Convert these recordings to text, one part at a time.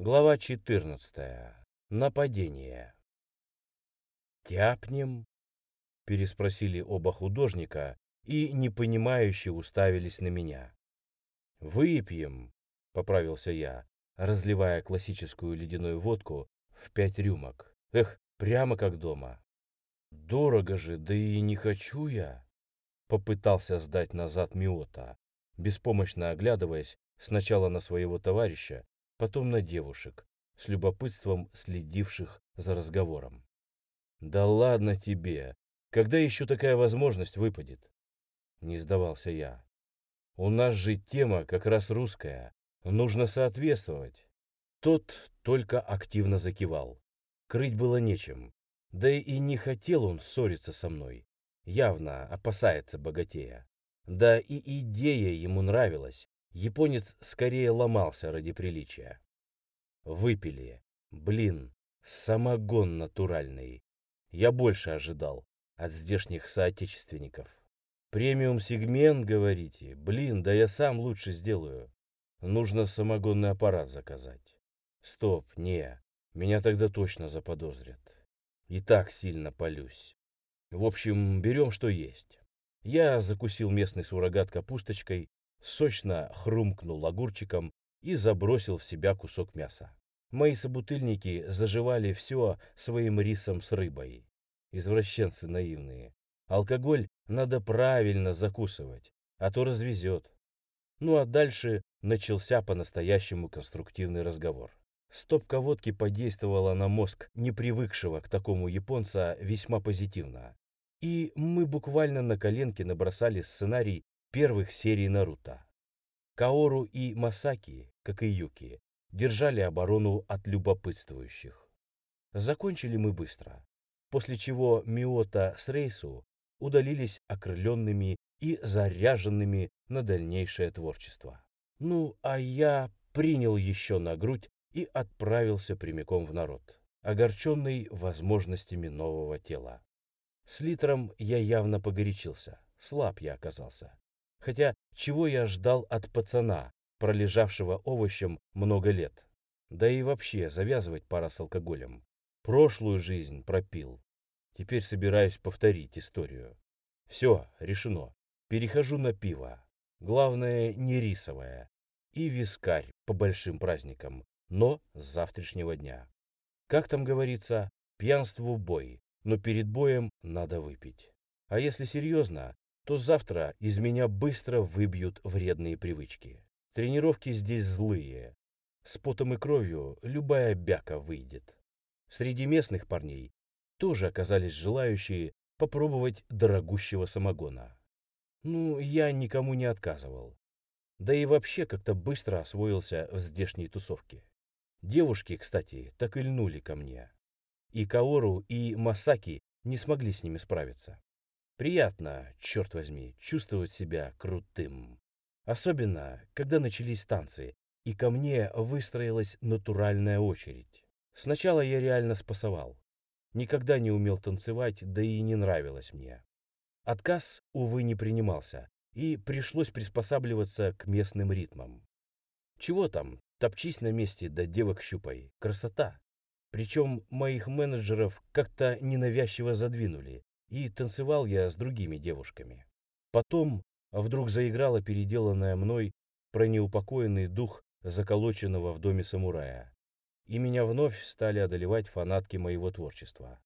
Глава 14. Нападение. «Тяпнем?» — переспросили оба художника и непонимающе уставились на меня. «Выпьем», — поправился я, разливая классическую ледяную водку в пять рюмок. Эх, прямо как дома. «Дорого же, да и не хочу я», — попытался сдать назад Миота, беспомощно оглядываясь сначала на своего товарища, потом на девушек, с любопытством следивших за разговором. «Да ладно тебе! Когда еще такая возможность выпадет?» Не сдавался я. «У нас же тема как раз русская. Нужно соответствовать». Тот только активно закивал. Крыть было нечем. Да и не хотел он ссориться со мной. Явно опасается богатея. Да и идея ему нравилась. Японец скорее ломался ради приличия. Выпили. Блин, самогон натуральный. Я больше ожидал от здешних соотечественников. Премиум-сегмент, говорите? Блин, да я сам лучше сделаю. Нужно самогонный аппарат заказать. Стоп, не, меня тогда точно заподозрят. И так сильно полюсь. В общем, берем что есть. Я закусил местный суррогат капусточкой, сочно хрумкнул огурчиком и забросил в себя кусок мяса. Мои собутыльники заживали все своим рисом с рыбой. Извращенцы наивные. Алкоголь надо правильно закусывать, а то развезет. Ну а дальше начался по-настоящему конструктивный разговор. Стопка водки подействовала на мозг непривыкшего к такому японца весьма позитивно. И мы буквально на коленке набросали сценарий первых серий Наруто. Каору и Масаки, как и Юки, держали оборону от любопытствующих. Закончили мы быстро, после чего Миота с Рейсу удалились окрыленными и заряженными на дальнейшее творчество. Ну, а я принял еще на грудь и отправился прямиком в народ, огорченный возможностями нового тела. С литром я явно погорячился, слаб я оказался. Хотя чего я ждал от пацана, пролежавшего овощем много лет? Да и вообще завязывать пора с алкоголем. Прошлую жизнь пропил. Теперь собираюсь повторить историю. Все, решено. Перехожу на пиво. Главное, не рисовое. И вискарь по большим праздникам, но с завтрашнего дня. Как там говорится, пьянству бой, но перед боем надо выпить. А если серьезно, то завтра из меня быстро выбьют вредные привычки. Тренировки здесь злые. С потом и кровью любая бяка выйдет. Среди местных парней тоже оказались желающие попробовать дорогущего самогона. Ну, я никому не отказывал. Да и вообще как-то быстро освоился в здешней тусовке. Девушки, кстати, так и льнули ко мне. И Каору, и Масаки не смогли с ними справиться. Приятно, черт возьми, чувствовать себя крутым. Особенно, когда начались танцы, и ко мне выстроилась натуральная очередь. Сначала я реально спасовал. Никогда не умел танцевать, да и не нравилось мне. Отказ, увы, не принимался, и пришлось приспосабливаться к местным ритмам. Чего там, топчись на месте, да девок щупай. Красота. Причем моих менеджеров как-то ненавязчиво задвинули, и танцевал я с другими девушками. Потом вдруг заиграла переделанная мной про неупокоенный дух заколоченного в доме самурая. И меня вновь стали одолевать фанатки моего творчества.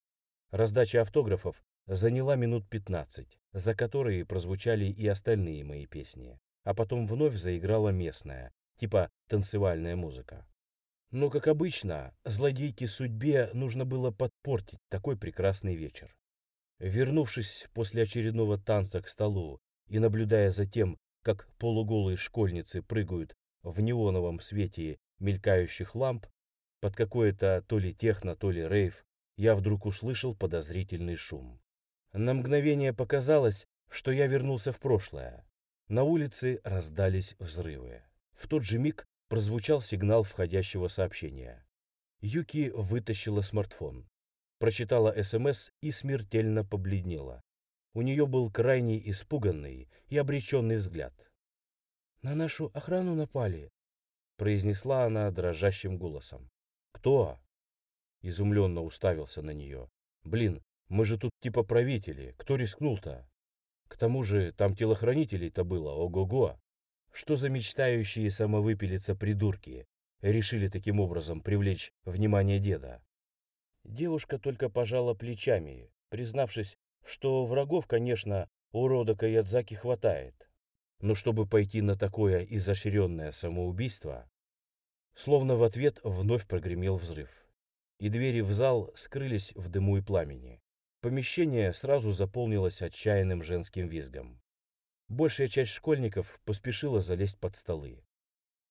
Раздача автографов заняла минут 15, за которые прозвучали и остальные мои песни. А потом вновь заиграла местная, типа танцевальная музыка. Но, как обычно, злодейке судьбе нужно было подпортить такой прекрасный вечер. Вернувшись после очередного танца к столу и наблюдая за тем, как полуголые школьницы прыгают в неоновом свете мелькающих ламп, под какое-то то ли техно, то ли рейв, я вдруг услышал подозрительный шум. На мгновение показалось, что я вернулся в прошлое. На улице раздались взрывы. В тот же миг прозвучал сигнал входящего сообщения. Юки вытащила смартфон прочитала СМС и смертельно побледнела. У нее был крайне испуганный и обреченный взгляд. «На нашу охрану напали», — произнесла она дрожащим голосом. «Кто?» Изумленно уставился на нее. «Блин, мы же тут типа правители, кто рискнул-то? К тому же там телохранителей-то было, ого-го! Что за мечтающие самовыпилиться придурки решили таким образом привлечь внимание деда?» Девушка только пожала плечами, признавшись, что врагов, конечно, у рода Каядзаки хватает. Но чтобы пойти на такое изощренное самоубийство, словно в ответ вновь прогремел взрыв. И двери в зал скрылись в дыму и пламени. Помещение сразу заполнилось отчаянным женским визгом. Большая часть школьников поспешила залезть под столы.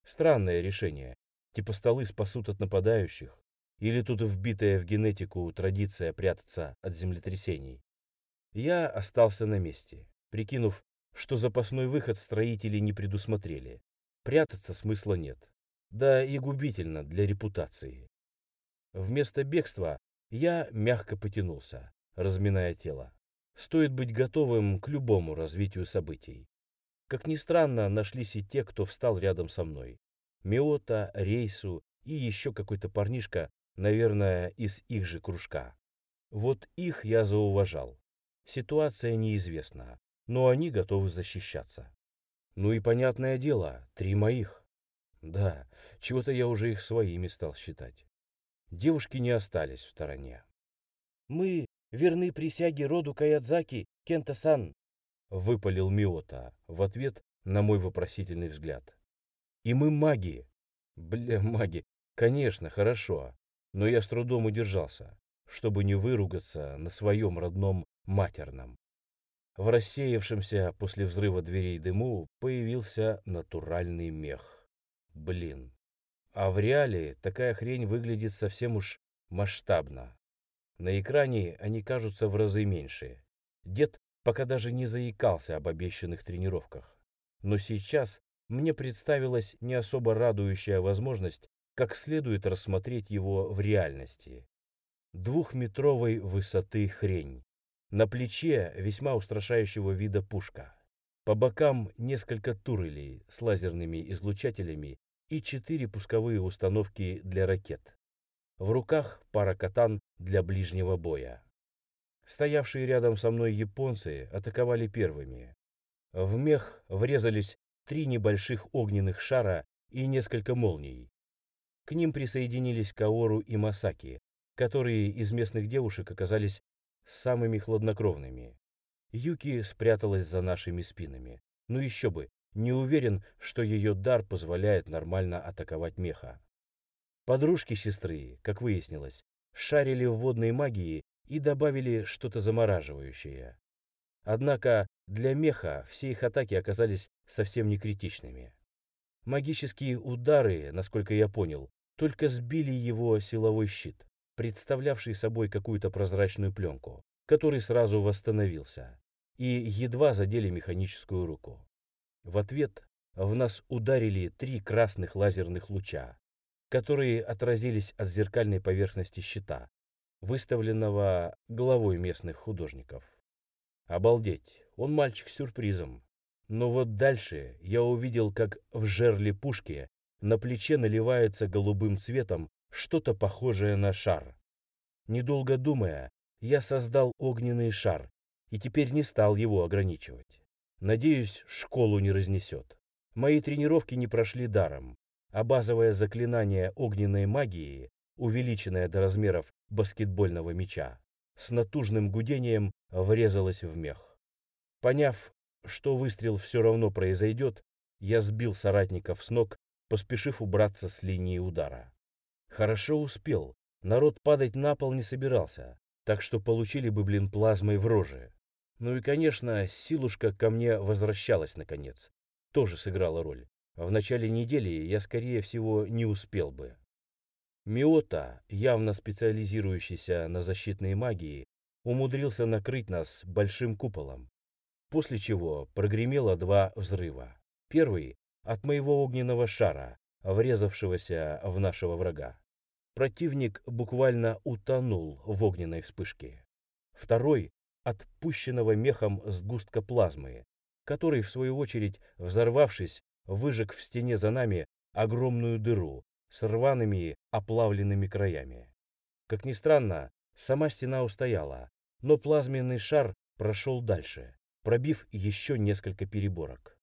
Странное решение. Типа столы спасут от нападающих, или тут вбитая в генетику традиция прятаться от землетрясений? Я остался на месте, прикинув, что запасной выход строители не предусмотрели. Прятаться смысла нет. Да и губительно для репутации. Вместо бегства я мягко потянулся, разминая тело. Стоит быть готовым к любому развитию событий. Как ни странно, нашлись и те, кто встал рядом со мной. Миота, Рейсу и еще какой-то парнишка наверное, из их же кружка. Вот их я зауважал. Ситуация неизвестна, но они готовы защищаться. Ну и понятное дело, три моих. Да, чего-то я уже их своими стал считать. Девушки не остались в стороне. «Мы верны присяге роду Каядзаки, Кента-сан», — выпалил Миота в ответ на мой вопросительный взгляд. «И мы маги». «Бля, маги, конечно, хорошо но я с трудом удержался, чтобы не выругаться на своем родном матерном. В рассеявшемся после взрыва дверей дыму появился натуральный мех. Блин. А в реале такая хрень выглядит совсем уж масштабно. На экране они кажутся в разы меньше. Дед пока даже не заикался об обещанных тренировках. Но сейчас мне представилась не особо радующая возможность как следует рассмотреть его в реальности. Двухметровой высоты хрень. На плече весьма устрашающего вида пушка. По бокам несколько турелей с лазерными излучателями и четыре пусковые установки для ракет. В руках пара катан для ближнего боя. Стоявшие рядом со мной японцы атаковали первыми. В мех врезались три небольших огненных шара и несколько молний. К ним присоединились Каору и Масаки, которые из местных девушек оказались самыми хладнокровными. Юки спряталась за нашими спинами. Ну еще бы, не уверен, что ее дар позволяет нормально атаковать меха. Подружки сестры, как выяснилось, шарили в водной магии и добавили что-то замораживающее. Однако для меха все их атаки оказались совсем не критичными. Магические удары, насколько я понял, только сбили его силовой щит, представлявший собой какую-то прозрачную пленку, который сразу восстановился, и едва задели механическую руку. В ответ в нас ударили три красных лазерных луча, которые отразились от зеркальной поверхности щита, выставленного главой местных художников. Обалдеть, он мальчик с сюрпризом. Но вот дальше я увидел, как в жерле пушки на плече наливается голубым цветом что-то похожее на шар. Недолго думая, я создал огненный шар и теперь не стал его ограничивать. Надеюсь, школу не разнесет. Мои тренировки не прошли даром, а базовое заклинание огненной магии, увеличенное до размеров баскетбольного мяча, с натужным гудением врезалось в мех. Поняв, что выстрел все равно произойдет, я сбил соратников с ног, поспешив убраться с линии удара. Хорошо успел, народ падать на пол не собирался, так что получили бы, блин, плазмой в роже. Ну и, конечно, силушка ко мне возвращалась наконец. Тоже сыграла роль. В начале недели я, скорее всего, не успел бы. Миота, явно специализирующийся на защитной магии, умудрился накрыть нас большим куполом, после чего прогремело два взрыва. Первый от моего огненного шара, врезавшегося в нашего врага. Противник буквально утонул в огненной вспышке. Второй от пущенного мехом сгустка плазмы, который, в свою очередь, взорвавшись, выжег в стене за нами огромную дыру с рваными оплавленными краями. Как ни странно, сама стена устояла, но плазменный шар прошел дальше, пробив еще несколько переборок.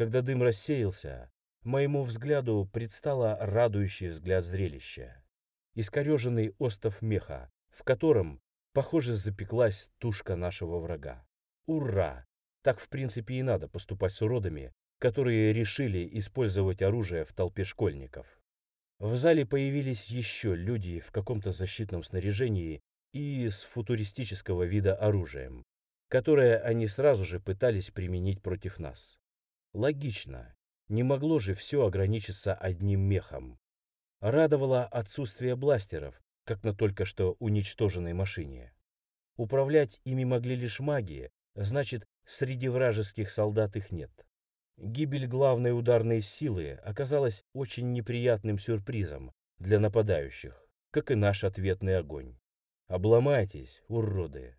Когда дым рассеялся, моему взгляду предстало радующий взгляд зрелища. Искореженный остов меха, в котором, похоже, запеклась тушка нашего врага. Ура! Так, в принципе, и надо поступать с уродами, которые решили использовать оружие в толпе школьников. В зале появились еще люди в каком-то защитном снаряжении и с футуристического вида оружием, которое они сразу же пытались применить против нас. Логично, не могло же все ограничиться одним мехом. Радовало отсутствие бластеров, как на только что уничтоженной машине. Управлять ими могли лишь маги, значит, среди вражеских солдат их нет. Гибель главной ударной силы оказалась очень неприятным сюрпризом для нападающих, как и наш ответный огонь. Обломайтесь, уроды.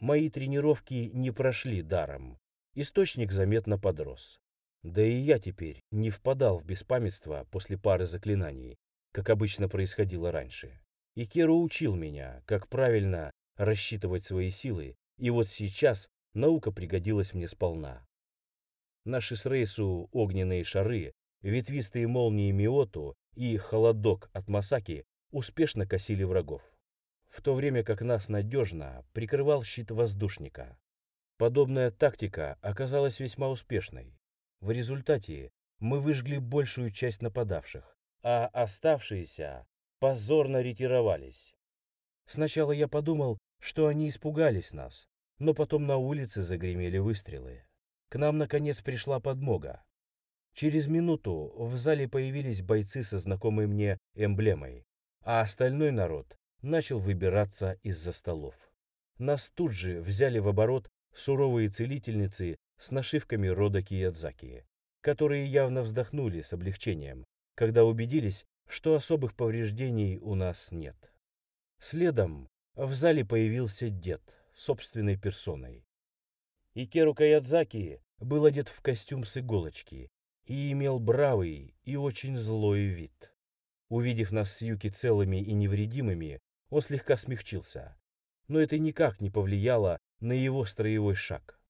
Мои тренировки не прошли даром. Источник заметно подрос. Да и я теперь не впадал в беспамятство после пары заклинаний, как обычно происходило раньше. И Керу учил меня, как правильно рассчитывать свои силы, и вот сейчас наука пригодилась мне сполна. Наши с Рейсу огненные шары, ветвистые молнии Миоту и холодок от Масаки успешно косили врагов, в то время как нас надежно прикрывал щит воздушника. Подобная тактика оказалась весьма успешной. В результате мы выжгли большую часть нападавших, а оставшиеся позорно ретировались. Сначала я подумал, что они испугались нас, но потом на улице загремели выстрелы. К нам, наконец, пришла подмога. Через минуту в зале появились бойцы со знакомой мне эмблемой, а остальной народ начал выбираться из-за столов. Нас тут же взяли в оборот суровые целительницы с нашивками рода Киядзаки, которые явно вздохнули с облегчением, когда убедились, что особых повреждений у нас нет. Следом в зале появился дед собственной персоной. Икеру Каядзаки был одет в костюм с иголочки и имел бравый и очень злой вид. Увидев нас с Юки целыми и невредимыми, он слегка смягчился, но это никак не повлияло на его строевой шаг.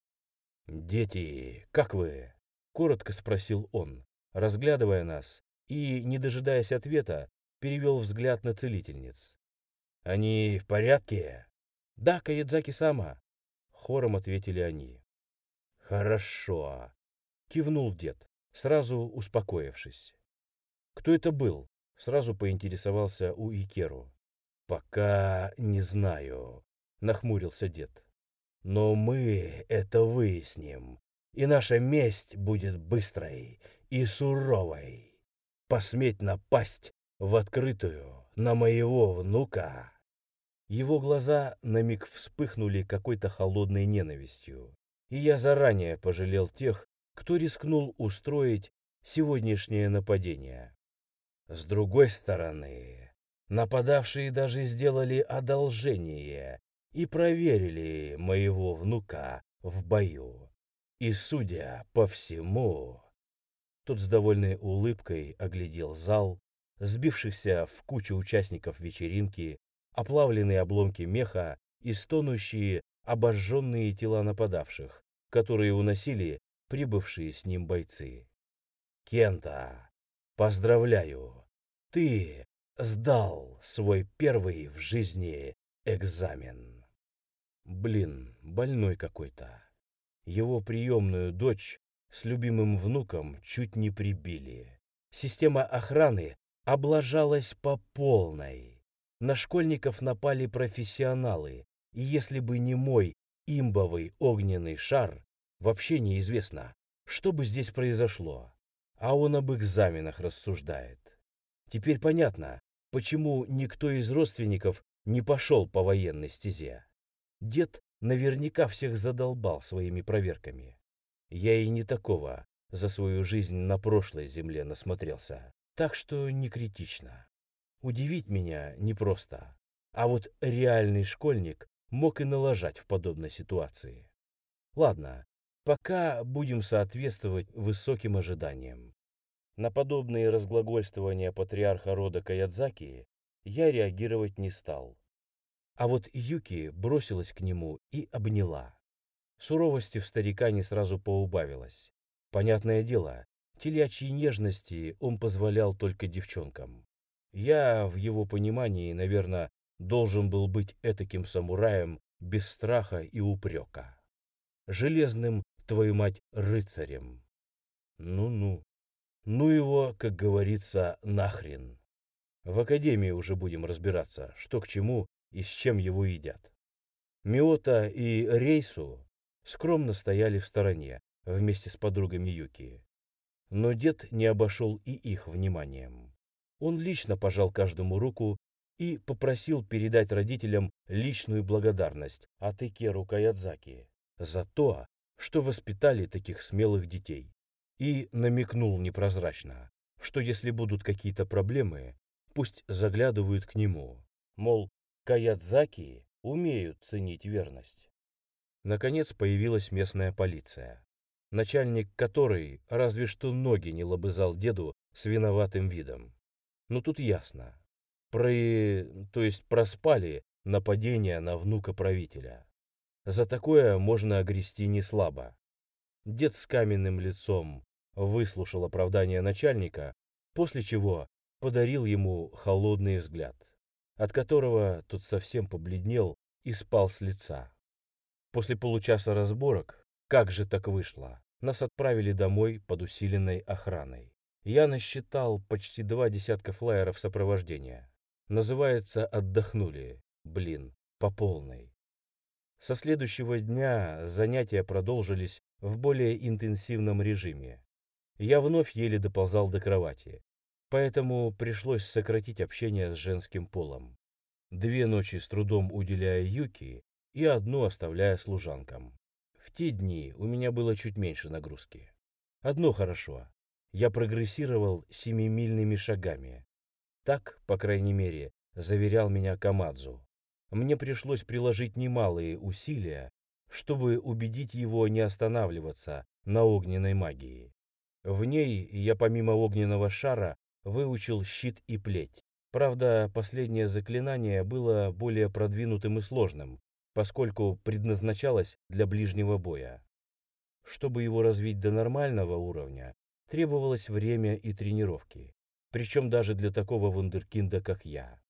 «Дети, как вы?» — коротко спросил он, разглядывая нас, и, не дожидаясь ответа, перевел взгляд на целительниц. «Они в порядке?» «Да, Каядзаки сама», Хором ответили они. «Хорошо», — кивнул дед, сразу успокоившись. «Кто это был?» — сразу поинтересовался у Икеру. «Пока не знаю», — нахмурился дед. «Но мы это выясним, и наша месть будет быстрой и суровой. Посметь напасть в открытую на моего внука его глаза на миг вспыхнули какой-то холодной ненавистью, и я заранее пожалел тех, кто рискнул устроить сегодняшнее нападение. С другой стороны, нападавшие даже сделали одолжение и проверили моего внука в бою. И, судя по всему, тот с довольной улыбкой оглядел зал, сбившихся в кучу участников вечеринки, оплавленные обломки меха и стонущие, обожженные тела нападавших, которые уносили прибывшие с ним бойцы. «Кента, поздравляю! Ты сдал свой первый в жизни экзамен!» Блин, больной какой-то. Его приемную дочь с любимым внуком чуть не прибили. Система охраны облажалась по полной. На школьников напали профессионалы, и если бы не мой имбовый огненный шар, вообще неизвестно, что бы здесь произошло. А он об экзаменах рассуждает. Теперь понятно, почему никто из родственников не пошел по военной стезе. Дед наверняка всех задолбал своими проверками. Я и не такого за свою жизнь на прошлой земле насмотрелся, так что не критично. Удивить меня непросто. А вот реальный школьник мог и налажать в подобной ситуации. Ладно, пока будем соответствовать высоким ожиданиям. На подобные разглагольствования патриарха рода Каядзаки я реагировать не стал. А вот Юки бросилась к нему и обняла. Суровости в старика не сразу поубавилось. Понятное дело, телячьей нежности он позволял только девчонкам. Я, в его понимании, наверное, должен был быть этаким самураем без страха и упрека. Железным, твою мать, рыцарем. Ну-ну. Ну его, как говорится, нахрен. В академии уже будем разбираться, что к чему и с чем его едят. Миота и Рейсу скромно стояли в стороне вместе с подругами Юки. Но дед не обошел и их вниманием. Он лично пожал каждому руку и попросил передать родителям личную благодарность от Икеру Каядзаки за то, что воспитали таких смелых детей. И намекнул непрозрачно, что если будут какие-то проблемы, пусть заглядывают к нему. Мол, Каядзаки умеют ценить верность. Наконец появилась местная полиция, начальник которой разве что ноги не лобызал деду с виноватым видом. Но тут ясно. Про... то есть проспали нападение на внука правителя. За такое можно огрести не слабо. Дед с каменным лицом выслушал оправдание начальника, после чего подарил ему холодный взгляд от которого тот совсем побледнел и спал с лица. После получаса разборок, как же так вышло, нас отправили домой под усиленной охраной. Я насчитал почти два десятка флайеров сопровождения. Называется «Отдохнули». Блин, по полной. Со следующего дня занятия продолжились в более интенсивном режиме. Я вновь еле доползал до кровати, поэтому пришлось сократить общение с женским полом. Две ночи с трудом уделяя Юки и одну оставляя служанкам. В те дни у меня было чуть меньше нагрузки. Одно хорошо. Я прогрессировал семимильными шагами. Так, по крайней мере, заверял меня Камадзу. Мне пришлось приложить немалые усилия, чтобы убедить его не останавливаться на огненной магии. В ней я помимо огненного шара выучил щит и плеть. Правда, последнее заклинание было более продвинутым и сложным, поскольку предназначалось для ближнего боя. Чтобы его развить до нормального уровня, требовалось время и тренировки, причем даже для такого вундеркинда, как я.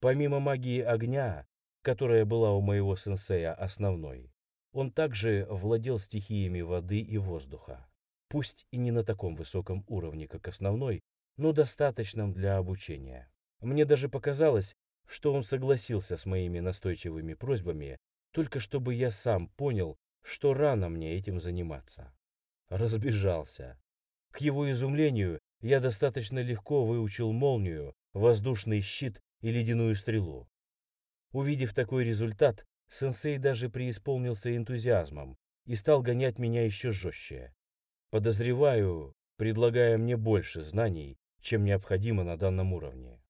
Помимо магии огня, которая была у моего сенсея основной, он также владел стихиями воды и воздуха. Пусть и не на таком высоком уровне, как основной, но достаточном для обучения. Мне даже показалось, что он согласился с моими настойчивыми просьбами, только чтобы я сам понял, что рано мне этим заниматься. Разбежался. К его изумлению, я достаточно легко выучил молнию, воздушный щит и ледяную стрелу. Увидев такой результат, сенсей даже преисполнился энтузиазмом и стал гонять меня еще жестче. Подозреваю, предлагая мне больше знаний, чем необходимо на данном уровне.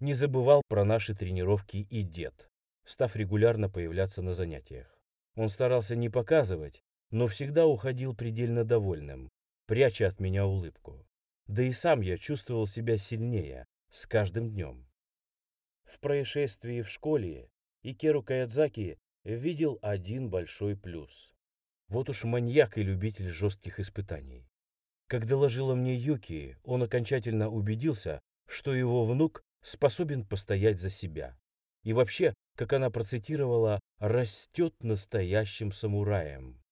Не забывал про наши тренировки и дед, став регулярно появляться на занятиях. Он старался не показывать, но всегда уходил предельно довольным, пряча от меня улыбку. Да и сам я чувствовал себя сильнее с каждым днем. В происшествии в школе Икеру Каядзаки видел один большой плюс. Вот уж маньяк и любитель жестких испытаний. Как доложила мне Юки, он окончательно убедился, что его внук способен постоять за себя. И вообще, как она процитировала, растет настоящим самураем.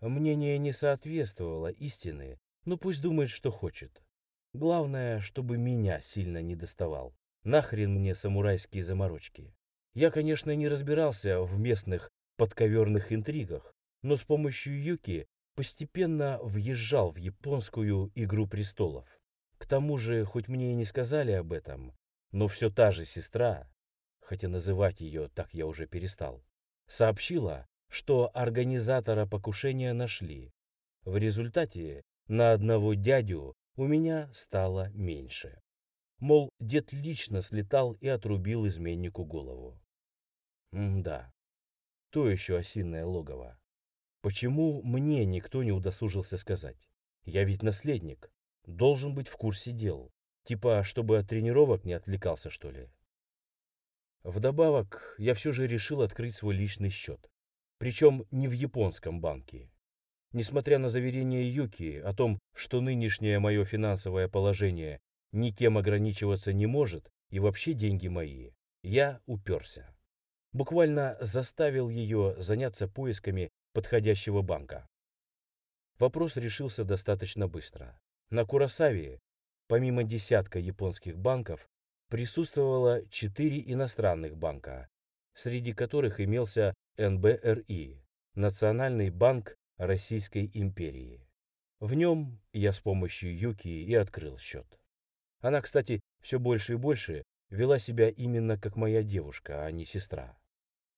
Мнение не соответствовало истины, но пусть думает, что хочет. Главное, чтобы меня сильно не доставал. Нахрен мне самурайские заморочки. Я, конечно, не разбирался в местных подковерных интригах, но с помощью Юки постепенно въезжал в японскую «Игру престолов». К тому же, хоть мне и не сказали об этом, но все та же сестра, хотя называть ее так я уже перестал, сообщила, что организатора покушения нашли. В результате на одного дядю у меня стало меньше. Мол, дед лично слетал и отрубил изменнику голову. М да, то еще осиное логово. Почему мне никто не удосужился сказать? Я ведь наследник. должен быть в курсе дел. Типа, чтобы от тренировок не отвлекался, что ли. Вдобавок, я все же решил открыть свой личный счет. Причем не в японском банке. Несмотря на заверение Юки о том, что нынешнее мое финансовое положение никем ограничиваться не может и вообще деньги мои, я уперся. Буквально заставил ее заняться поисками подходящего банка. Вопрос решился достаточно быстро. На Курасаве, помимо десятка японских банков, присутствовало четыре иностранных банка, среди которых имелся НБРИ, Национальный банк Российской империи. В нем я с помощью Юки и открыл счет. Она, кстати, все больше и больше вела себя именно как моя девушка, а не сестра.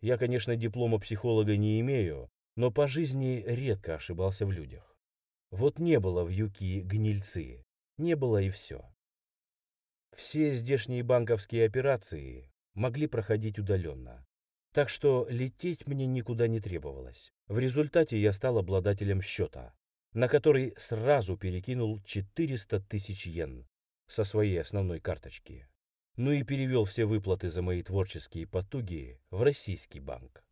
Я, конечно, диплома психолога не имею, но по жизни редко ошибался в людях. Вот не было в Юки гнильцы, не было и все. Все здешние банковские операции могли проходить удаленно. Так что лететь мне никуда не требовалось. В результате я стал обладателем счета, на который сразу перекинул 400 тысяч йен со своей основной карточки. Ну и перевел все выплаты за мои творческие потуги в российский банк.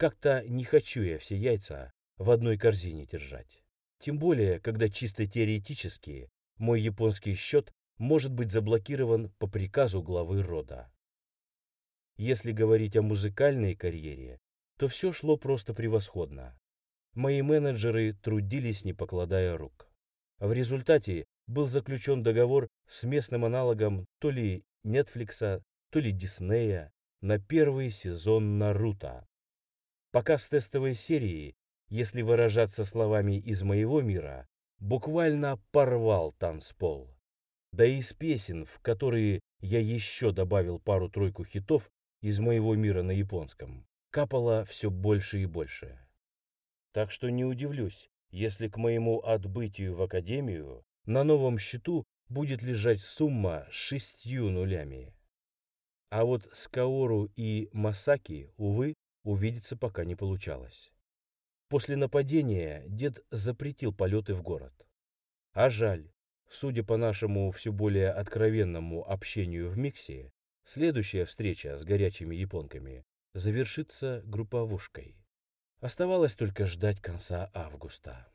Как-то не хочу я все яйца в одной корзине держать. Тем более, когда чисто теоретически мой японский счет может быть заблокирован по приказу главы рода. Если говорить о музыкальной карьере, то все шло просто превосходно. Мои менеджеры трудились, не покладая рук. В результате был заключен договор с местным аналогом то ли Нетфликса, то ли Диснея на первый сезон Наруто. Показ тестовой серии, если выражаться словами из моего мира, буквально порвал танцпол. Да и из песен, в которые я еще добавил пару-тройку хитов, из моего мира на японском капало все больше и больше. Так что не удивлюсь, если к моему отбытию в академию на новом счету будет лежать сумма с шестью нулями. А вот с Каору и Масаки, увы, увидеться пока не получалось. После нападения дед запретил полеты в город. А жаль, судя по нашему все более откровенному общению в Миксе, Следующая встреча с горячими японками завершится групповушкой. Оставалось только ждать конца августа.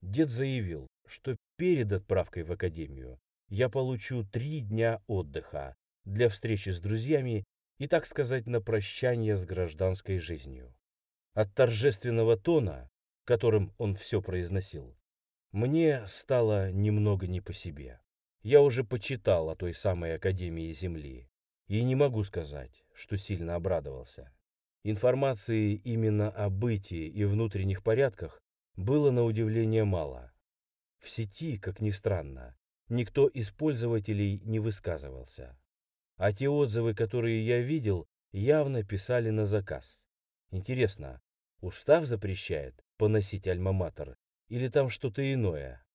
Дед заявил, что перед отправкой в академию я получу три дня отдыха для встречи с друзьями и, так сказать, на прощание с гражданской жизнью. От торжественного тона, которым он все произносил, мне стало немного не по себе. Я уже почитал о той самой Академии Земли, и не могу сказать, что сильно обрадовался. Информации именно о бытии и внутренних порядках было на удивление мало. В сети, как ни странно, никто из пользователей не высказывался. А те отзывы, которые я видел, явно писали на заказ. Интересно, устав запрещает поносить альма-матер или там что-то иное?